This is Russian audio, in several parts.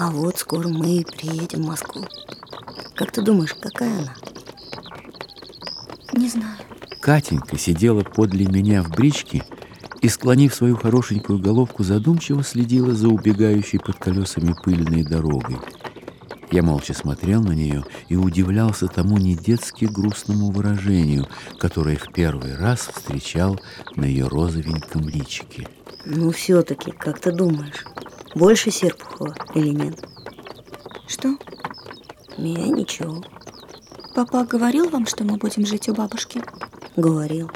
А вот скоро мы приедем в Москву. Как ты думаешь, какая она? Не знаю. Катенька сидела подле меня в бричке и, склонив свою хорошенькую головку, задумчиво следила за убегающей под колесами пыльной дорогой. Я молча смотрел на нее и удивлялся тому недетски грустному выражению, которое в первый раз встречал на ее розовеньком личике. Ну, все-таки, как ты думаешь, больше Серпухова или нет? Что? Я ничего. Папа говорил вам, что мы будем жить у бабушки? Говорил.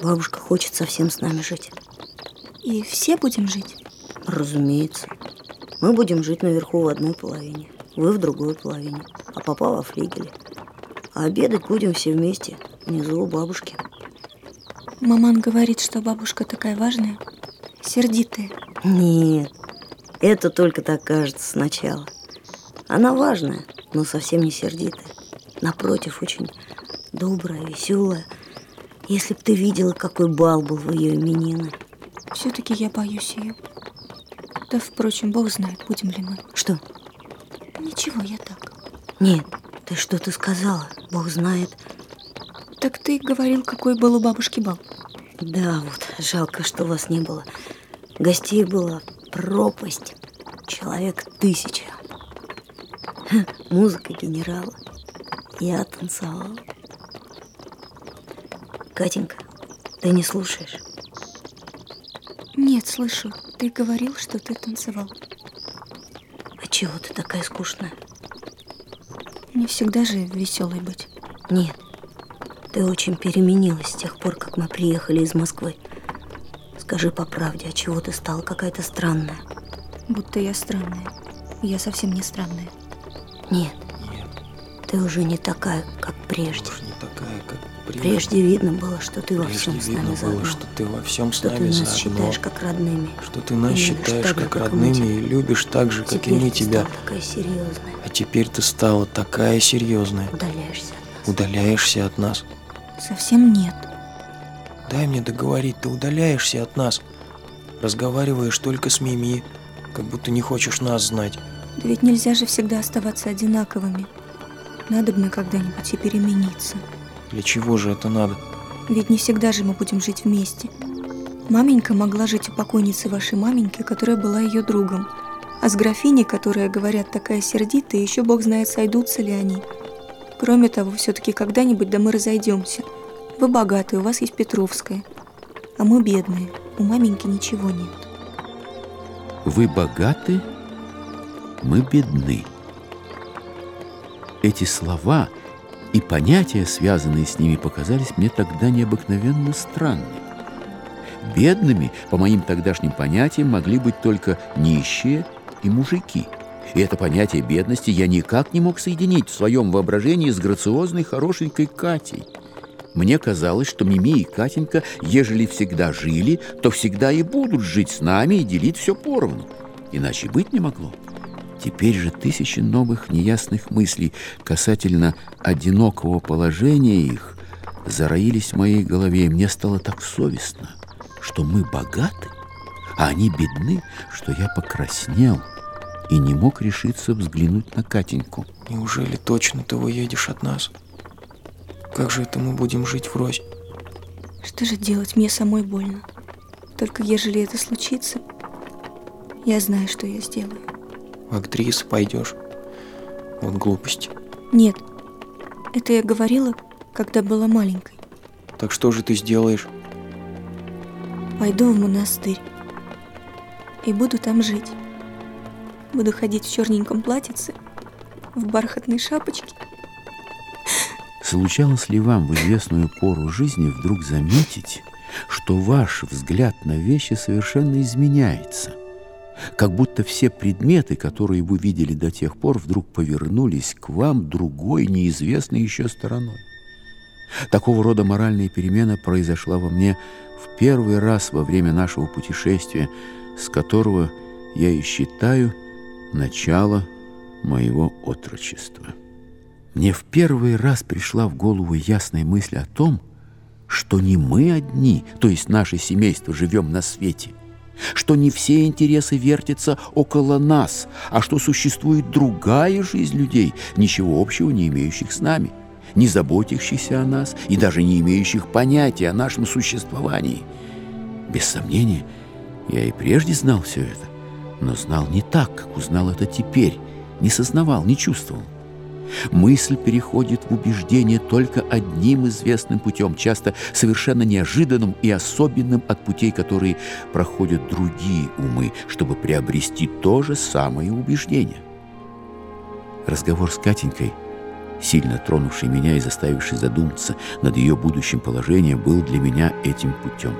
Бабушка хочет совсем с нами жить. И все будем жить? Разумеется. Мы будем жить наверху в одной половине, вы в другой половине, а папа во флигеле. А обедать будем все вместе, внизу у бабушки. Маман говорит, что бабушка такая важная, сердитая. Нет, это только так кажется сначала. Она важная, но совсем не сердитая. Напротив, очень добрая, веселая. Если б ты видела, какой бал был в ее именины. Все-таки я боюсь ее. Да, впрочем, Бог знает, будем ли мы. Что? Ничего, я так. Нет, ты что-то сказала. Бог знает. Так ты говорил, какой был у бабушки бал. Да, вот, жалко, что вас не было. Гостей была пропасть. Человек тысяча. Ха, музыка генерала. Я танцевала. Катенька, ты не слушаешь? Нет, слышу. Ты говорил, что ты танцевал. А чего ты такая скучная? Не всегда же веселой быть. Нет, ты очень переменилась с тех пор, как мы приехали из Москвы. Скажи по правде, а чего ты стала какая-то странная? Будто я странная. Я совсем не странная. Нет, Нет, ты уже не такая, как прежде. уж не такая, как прежде. Прежде видно было, что ты во Прежде всем с видно нами было, заодно. что ты во всем с Что ты нами нас заодно. считаешь как родными. Что ты нас И считаешь как как родными и любишь так же, как и Теперь мы тебя. стала такая серьезная. А теперь ты стала такая серьезная. Удаляешься от нас. Удаляешься от нас. Совсем нет. Дай мне договорить, ты удаляешься от нас. Разговариваешь только с Мими, как будто не хочешь нас знать. Да ведь нельзя же всегда оставаться одинаковыми. Надо бы когда-нибудь и перемениться. Для чего же это надо? Ведь не всегда же мы будем жить вместе. Маменька могла жить у покойницы вашей маменьки, которая была ее другом. А с графиней, которая, говорят, такая сердитая, еще бог знает, сойдутся ли они. Кроме того, все-таки когда-нибудь да мы разойдемся. Вы богатые, у вас есть Петровская. А мы бедные, у маменьки ничего нет. Вы богаты, мы бедны. Эти слова и понятия, связанные с ними, показались мне тогда необыкновенно странными. Бедными, по моим тогдашним понятиям, могли быть только нищие и мужики. И это понятие бедности я никак не мог соединить в своем воображении с грациозной хорошенькой Катей. Мне казалось, что Мими и Катенька, ежели всегда жили, то всегда и будут жить с нами и делить все поровну. Иначе быть не могло. Теперь же тысячи новых неясных мыслей касательно одинокого положения их зароились в моей голове, и мне стало так совестно, что мы богаты, а они бедны, что я покраснел и не мог решиться взглянуть на Катеньку. Неужели точно ты уедешь от нас? Как же это мы будем жить врозь? Что же делать? Мне самой больно. Только ежели это случится, я знаю, что я сделаю. В актрису пойдешь? Вот глупость. Нет, это я говорила, когда была маленькой. Так что же ты сделаешь? Пойду в монастырь и буду там жить. Буду ходить в черненьком платьице, в бархатной шапочке. Случалось ли вам в известную пору жизни вдруг заметить, что ваш взгляд на вещи совершенно изменяется? Как будто все предметы, которые вы видели до тех пор, вдруг повернулись к вам другой, неизвестной еще стороной. Такого рода моральная перемена произошла во мне в первый раз во время нашего путешествия, с которого я и считаю начало моего отрочества. Мне в первый раз пришла в голову ясная мысль о том, что не мы одни, то есть наше семейство, живем на свете, что не все интересы вертятся около нас, а что существует другая жизнь людей, ничего общего не имеющих с нами, не заботящихся о нас и даже не имеющих понятия о нашем существовании. Без сомнения, я и прежде знал все это, но знал не так, как узнал это теперь, не сознавал, не чувствовал. Мысль переходит в убеждение только одним известным путем, часто совершенно неожиданным и особенным от путей, которые проходят другие умы, чтобы приобрести то же самое убеждение. Разговор с Катенькой, сильно тронувший меня и заставивший задуматься над ее будущим положением, был для меня этим путем.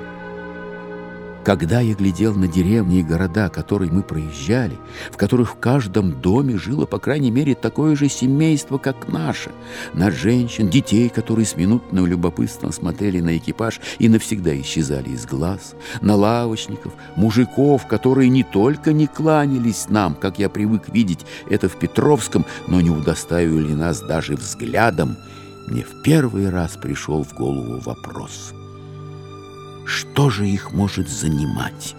Когда я глядел на деревни и города, которые мы проезжали, в которых в каждом доме жило, по крайней мере, такое же семейство, как наше, на женщин, детей, которые с минутным любопытством смотрели на экипаж и навсегда исчезали из глаз, на лавочников, мужиков, которые не только не кланялись нам, как я привык видеть это в Петровском, но не удостаивали нас даже взглядом, мне в первый раз пришел в голову вопрос — что же их может занимать,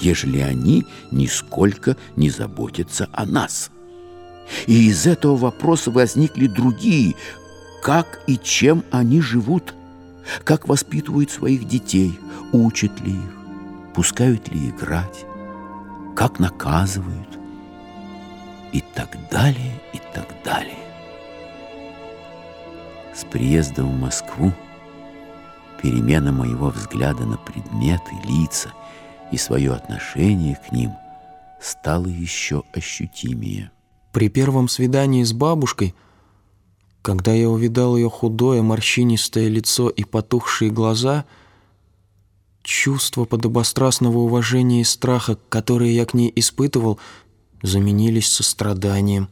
ежели они нисколько не заботятся о нас? И из этого вопроса возникли другие, как и чем они живут, как воспитывают своих детей, учат ли их, пускают ли играть, как наказывают, и так далее, и так далее. С приездом в Москву перемена моего взгляда на предметы, лица и свое отношение к ним стала еще ощутимее. При первом свидании с бабушкой, когда я увидал ее худое, морщинистое лицо и потухшие глаза, чувства подобострастного уважения и страха, которые я к ней испытывал, заменились состраданием.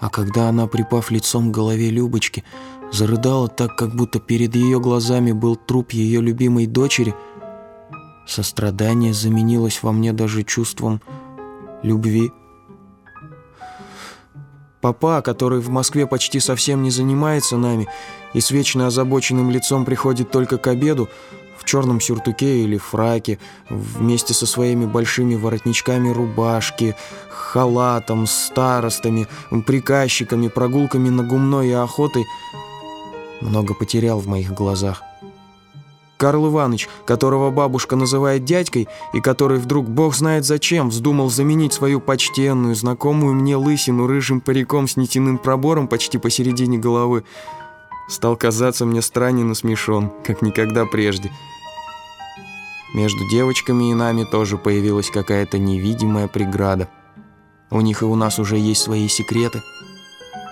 А когда она, припав лицом к голове Любочки, зарыдала так, как будто перед ее глазами был труп ее любимой дочери, сострадание заменилось во мне даже чувством любви. Папа, который в Москве почти совсем не занимается нами и с вечно озабоченным лицом приходит только к обеду, в черном сюртуке или фраке, вместе со своими большими воротничками рубашки, халатом, старостами, приказчиками, прогулками на гумной и охотой, много потерял в моих глазах. Карл Иванович, которого бабушка называет дядькой, и который вдруг, бог знает зачем, вздумал заменить свою почтенную, знакомую мне лысину рыжим париком с нитяным пробором почти посередине головы, стал казаться мне странен и смешон, как никогда прежде. Между девочками и нами тоже появилась какая-то невидимая преграда. У них и у нас уже есть свои секреты –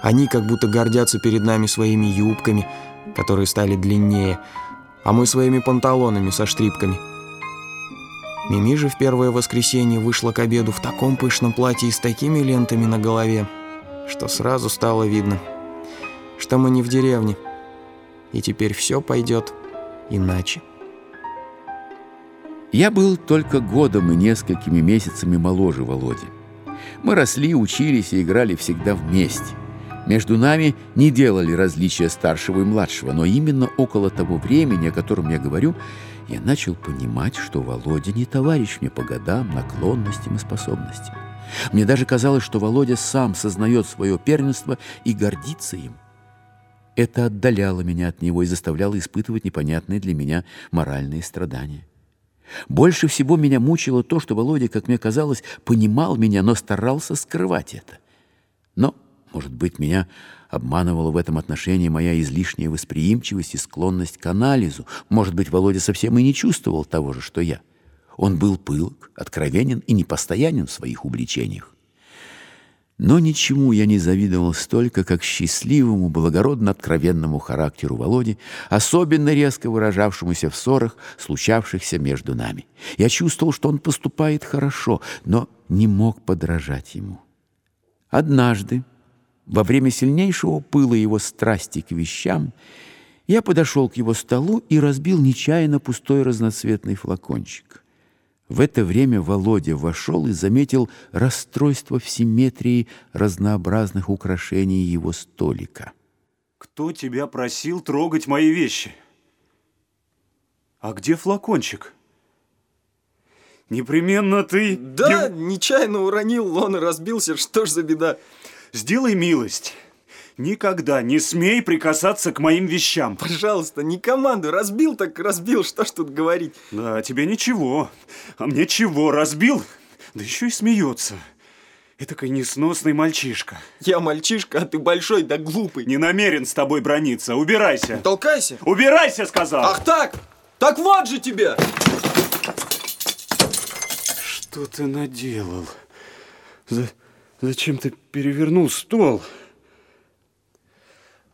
они как будто гордятся перед нами своими юбками, которые стали длиннее, а мы своими панталонами со штрипками. Мими же в первое воскресенье вышла к обеду в таком пышном платье и с такими лентами на голове, что сразу стало видно, что мы не в деревне, и теперь все пойдет иначе. Я был только годом и несколькими месяцами моложе Володи. Мы росли, учились и играли всегда вместе – между нами не делали различия старшего и младшего, но именно около того времени, о котором я говорю, я начал понимать, что Володя не товарищ мне по годам, наклонностям и способностям. Мне даже казалось, что Володя сам сознает свое первенство и гордится им. Это отдаляло меня от него и заставляло испытывать непонятные для меня моральные страдания. Больше всего меня мучило то, что Володя, как мне казалось, понимал меня, но старался скрывать это. Но может быть, меня обманывала в этом отношении моя излишняя восприимчивость и склонность к анализу. Может быть, Володя совсем и не чувствовал того же, что я. Он был пылок, откровенен и непостоянен в своих увлечениях. Но ничему я не завидовал столько, как счастливому, благородно откровенному характеру Володи, особенно резко выражавшемуся в ссорах, случавшихся между нами. Я чувствовал, что он поступает хорошо, но не мог подражать ему. Однажды, во время сильнейшего пыла его страсти к вещам я подошел к его столу и разбил нечаянно пустой разноцветный флакончик. В это время Володя вошел и заметил расстройство в симметрии разнообразных украшений его столика. «Кто тебя просил трогать мои вещи? А где флакончик? Непременно ты... Да, его- нечаянно уронил, он и разбился, что ж за беда. Сделай милость. Никогда не смей прикасаться к моим вещам. Пожалуйста, не команду, разбил так разбил, что ж тут говорить. Да, тебе ничего. А мне чего, разбил? Да еще и смеется. Этакой несносный мальчишка. Я мальчишка, а ты большой да глупый. Не намерен с тобой брониться. Убирайся. Толкайся. Убирайся, сказал. Ах так! Так вот же тебе! Что ты наделал? За- Зачем ты перевернул стол?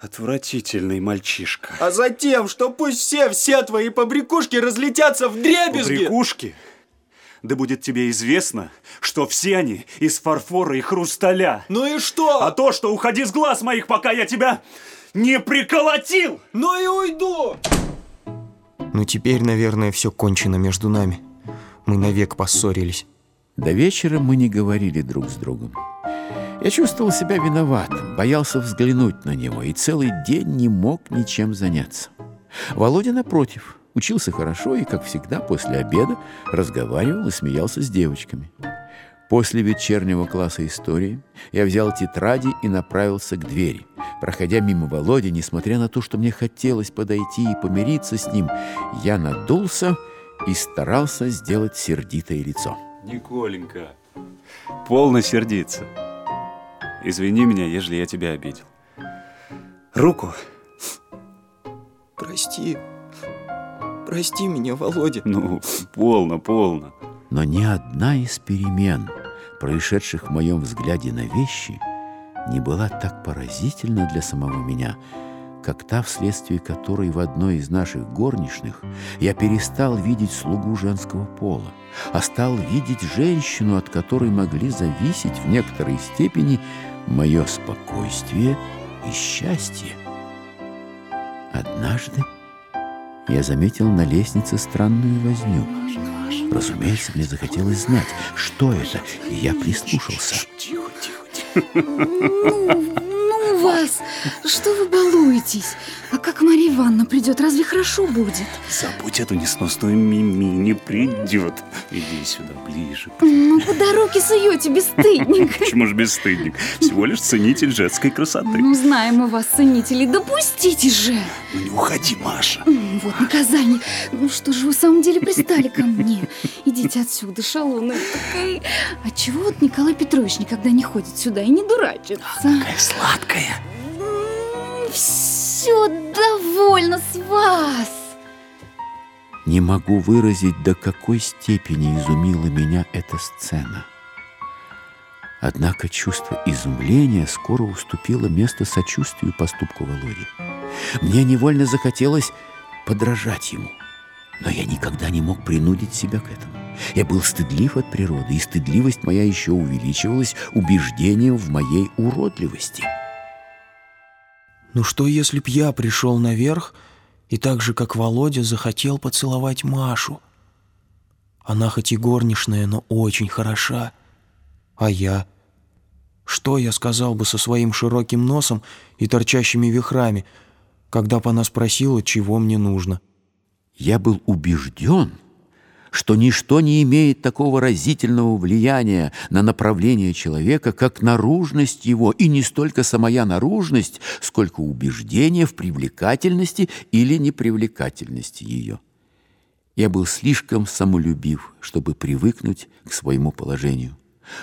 Отвратительный мальчишка. А затем, что пусть все, все твои побрякушки разлетятся в дребезги. Побрякушки? Да будет тебе известно, что все они из фарфора и хрусталя. Ну и что? А то, что уходи с глаз моих, пока я тебя не приколотил! Ну и уйду! Ну теперь, наверное, все кончено между нами. Мы навек поссорились. До вечера мы не говорили друг с другом. Я чувствовал себя виноватым, боялся взглянуть на него и целый день не мог ничем заняться. Володя, напротив, учился хорошо и, как всегда, после обеда разговаривал и смеялся с девочками. После вечернего класса истории я взял тетради и направился к двери. Проходя мимо Володи, несмотря на то, что мне хотелось подойти и помириться с ним, я надулся и старался сделать сердитое лицо. Николенька, полно сердиться. Извини меня, ежели я тебя обидел. Руку. Прости. Прости меня, Володя. Ну, полно, полно. Но ни одна из перемен, происшедших в моем взгляде на вещи, не была так поразительна для самого меня, как та, вследствие которой в одной из наших горничных я перестал видеть слугу женского пола, а стал видеть женщину, от которой могли зависеть в некоторой степени мое спокойствие и счастье. Однажды я заметил на лестнице странную возню. Разумеется, мне захотелось знать, что это, и я прислушался. Тихо, тихо, тихо. Вас, что вы балуетесь? А как Мария Ивановна придет, разве хорошо будет? Забудь эту несносную Мими, не придет. Иди сюда, ближе. Ну, куда руки суете, бесстыдник? Почему же бесстыдник? Всего лишь ценитель женской красоты. Ну, знаем мы вас, ценителей, допустите же! Ну не уходи, Маша. Вот наказание. Ну что же вы в самом деле пристали ко мне? Идите отсюда, шалуны. такая. А чего вот Николай Петрович никогда не ходит сюда и не дурачится? Какая сладкая. Все довольно с вас. Не могу выразить, до какой степени изумила меня эта сцена. Однако чувство изумления скоро уступило место сочувствию поступку Володи. Мне невольно захотелось подражать ему, но я никогда не мог принудить себя к этому. Я был стыдлив от природы, и стыдливость моя еще увеличивалась убеждением в моей уродливости. Ну что, если б я пришел наверх и так же, как Володя, захотел поцеловать Машу? Она хоть и горничная, но очень хороша. А я? Что я сказал бы со своим широким носом и торчащими вихрами, когда бы она спросила, чего мне нужно? Я был убежден, что ничто не имеет такого разительного влияния на направление человека, как наружность его, и не столько самая наружность, сколько убеждение в привлекательности или непривлекательности ее. Я был слишком самолюбив, чтобы привыкнуть к своему положению.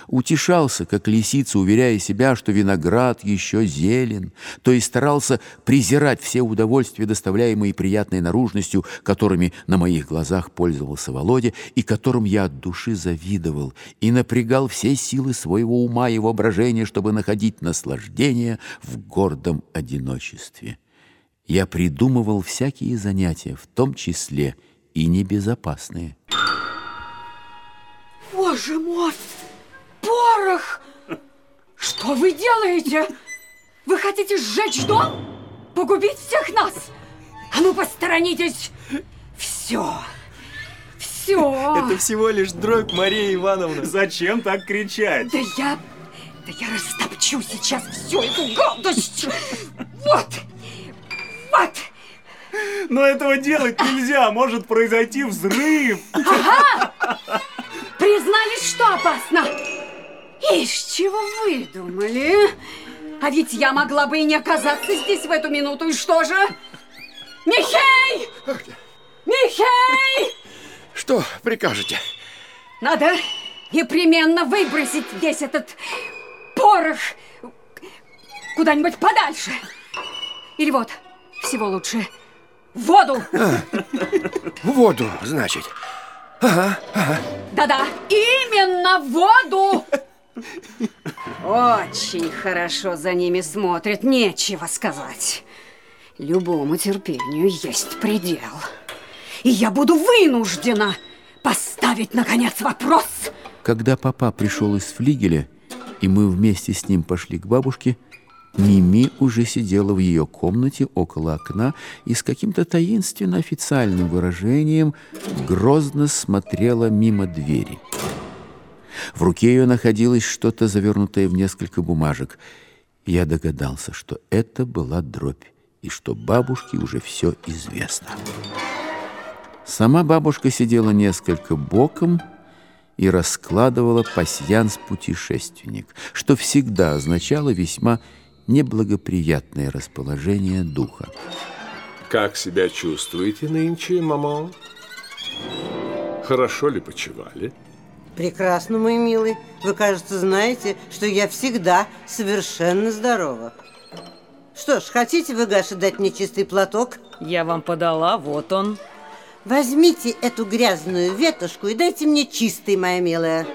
Утешался, как лисица, уверяя себя, что виноград еще зелен, то есть старался презирать все удовольствия, доставляемые приятной наружностью, которыми на моих глазах пользовался Володя, и которым я от души завидовал, и напрягал все силы своего ума и воображения, чтобы находить наслаждение в гордом одиночестве. Я придумывал всякие занятия, в том числе и небезопасные. Боже мой! Порох! Что вы делаете? Вы хотите сжечь дом? Погубить всех нас? А ну посторонитесь! Все! Все! Это всего лишь дробь Мария Ивановна. Зачем так кричать? Да я... Да я растопчу сейчас всю эту гадость! Вот! Вот! Но этого делать нельзя, может произойти взрыв. Признались, что опасно? Из чего вы думали? А ведь я могла бы и не оказаться здесь в эту минуту. И что же? Михей! Михей! Что прикажете? Надо непременно выбросить весь этот порох куда-нибудь подальше. Или вот, всего лучше, в воду. А, в воду, значит. Ага, ага. Да-да, именно в воду. Очень хорошо за ними смотрят, нечего сказать. Любому терпению есть предел. И я буду вынуждена поставить, наконец, вопрос. Когда папа пришел из флигеля, и мы вместе с ним пошли к бабушке, Мими уже сидела в ее комнате около окна и с каким-то таинственно официальным выражением грозно смотрела мимо двери. В руке ее находилось что-то, завернутое в несколько бумажек. Я догадался, что это была дробь, и что бабушке уже все известно. Сама бабушка сидела несколько боком и раскладывала пасьянс «Путешественник», что всегда означало весьма неблагоприятное расположение духа. Как себя чувствуете нынче, мама? Хорошо ли почевали? Прекрасно, мой милый. Вы, кажется, знаете, что я всегда совершенно здорова. Что ж, хотите вы, Гаша, дать мне чистый платок? Я вам подала, вот он. Возьмите эту грязную ветошку и дайте мне чистый, моя милая.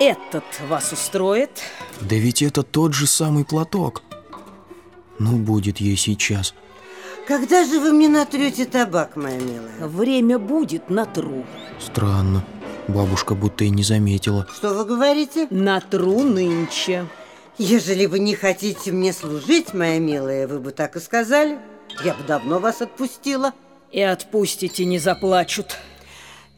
Этот вас устроит? Да ведь это тот же самый платок. Ну, будет ей сейчас. Когда же вы мне натрете табак, моя милая? Время будет, натру. Странно. Бабушка будто и не заметила. Что вы говорите? Натру нынче. Ежели вы не хотите мне служить, моя милая, вы бы так и сказали. Я бы давно вас отпустила. И отпустите, не заплачут.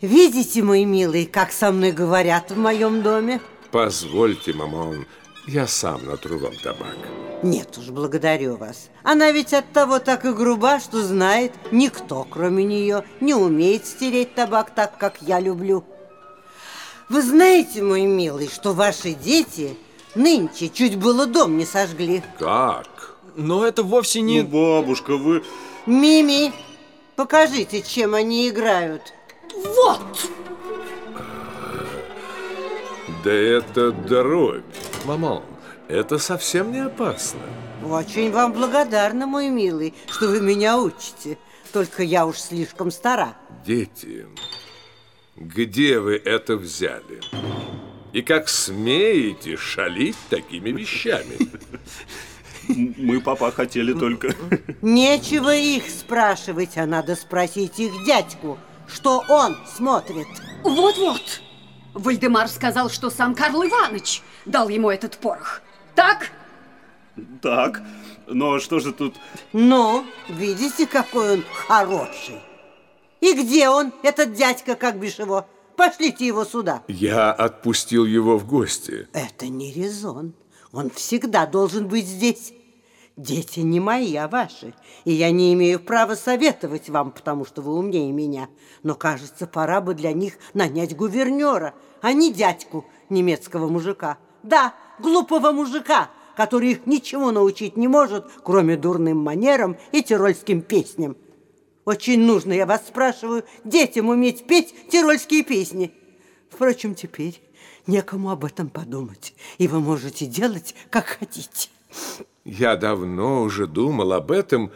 Видите, мой милый, как со мной говорят в моем доме? Позвольте, мамон, я сам натру вам табак. Нет уж, благодарю вас. Она ведь от того так и груба, что знает, никто, кроме нее, не умеет стереть табак так, как я люблю. Вы знаете, мой милый, что ваши дети нынче чуть было дом не сожгли. Как? Но это вовсе не... Ну, бабушка, вы... Мими, покажите, чем они играют. Вот! Да это дробь. Мамон, это совсем не опасно. Очень вам благодарна, мой милый, что вы меня учите. Только я уж слишком стара. Дети, где вы это взяли? И как смеете шалить такими вещами? Мы, папа, хотели только... Нечего их спрашивать, а надо спросить их дядьку, что он смотрит. Вот-вот. Вальдемар сказал, что сам Карл Иванович дал ему этот порох. Так? Так, но что же тут... Ну, видите, какой он хороший. И где он, этот дядька, как бишь его? Пошлите его сюда. Я отпустил его в гости. Это не резон. Он всегда должен быть здесь. Дети не мои, а ваши. И я не имею права советовать вам, потому что вы умнее меня. Но, кажется, пора бы для них нанять гувернера, а не дядьку немецкого мужика. Да, глупого мужика, который их ничего научить не может, кроме дурным манерам и тирольским песням. Очень нужно, я вас спрашиваю, детям уметь петь тирольские песни. Впрочем, теперь некому об этом подумать, и вы можете делать, как хотите. Я давно уже думал об этом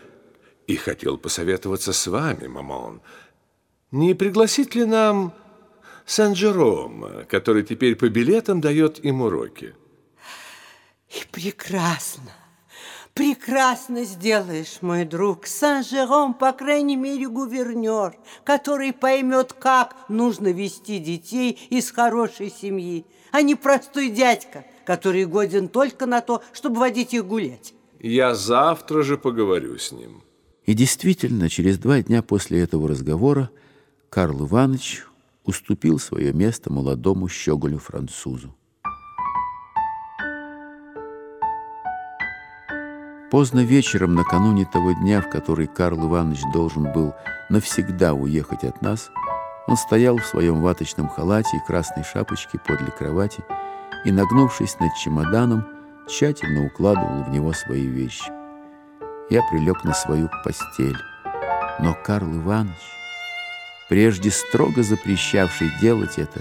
и хотел посоветоваться с вами, мамон. Не пригласить ли нам Сан-Жером, который теперь по билетам дает им уроки? И прекрасно, прекрасно сделаешь, мой друг. Сан-Жером, по крайней мере, гувернер, который поймет, как нужно вести детей из хорошей семьи, а не простой дядька, который годен только на то, чтобы водить их гулять. Я завтра же поговорю с ним. И действительно, через два дня после этого разговора Карл Иванович уступил свое место молодому щеголю-французу. Поздно вечером, накануне того дня, в который Карл Иванович должен был навсегда уехать от нас, Он стоял в своем ваточном халате и красной шапочке подле кровати и, нагнувшись над чемоданом, тщательно укладывал в него свои вещи. Я прилег на свою постель, но Карл Иванович, прежде строго запрещавший делать это,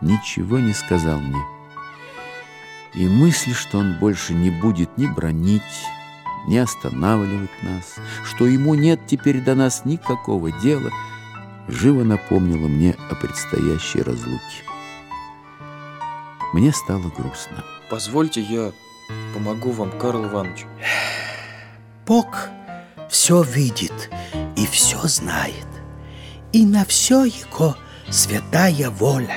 ничего не сказал мне. И мысль, что он больше не будет ни бронить, ни останавливать нас, что ему нет теперь до нас никакого дела, живо напомнила мне о предстоящей разлуке. Мне стало грустно. Позвольте, я помогу вам, Карл Иванович. Бог все видит и все знает, и на все Его святая воля.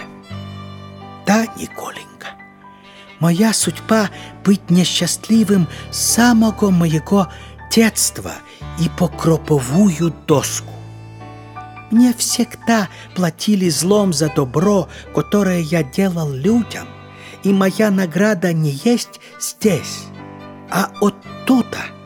Да, Николенька, моя судьба быть несчастливым самого моего детства и по кроповую доску. Мне всегда платили злом за добро, которое я делал людям, и моя награда не есть здесь, а оттуда –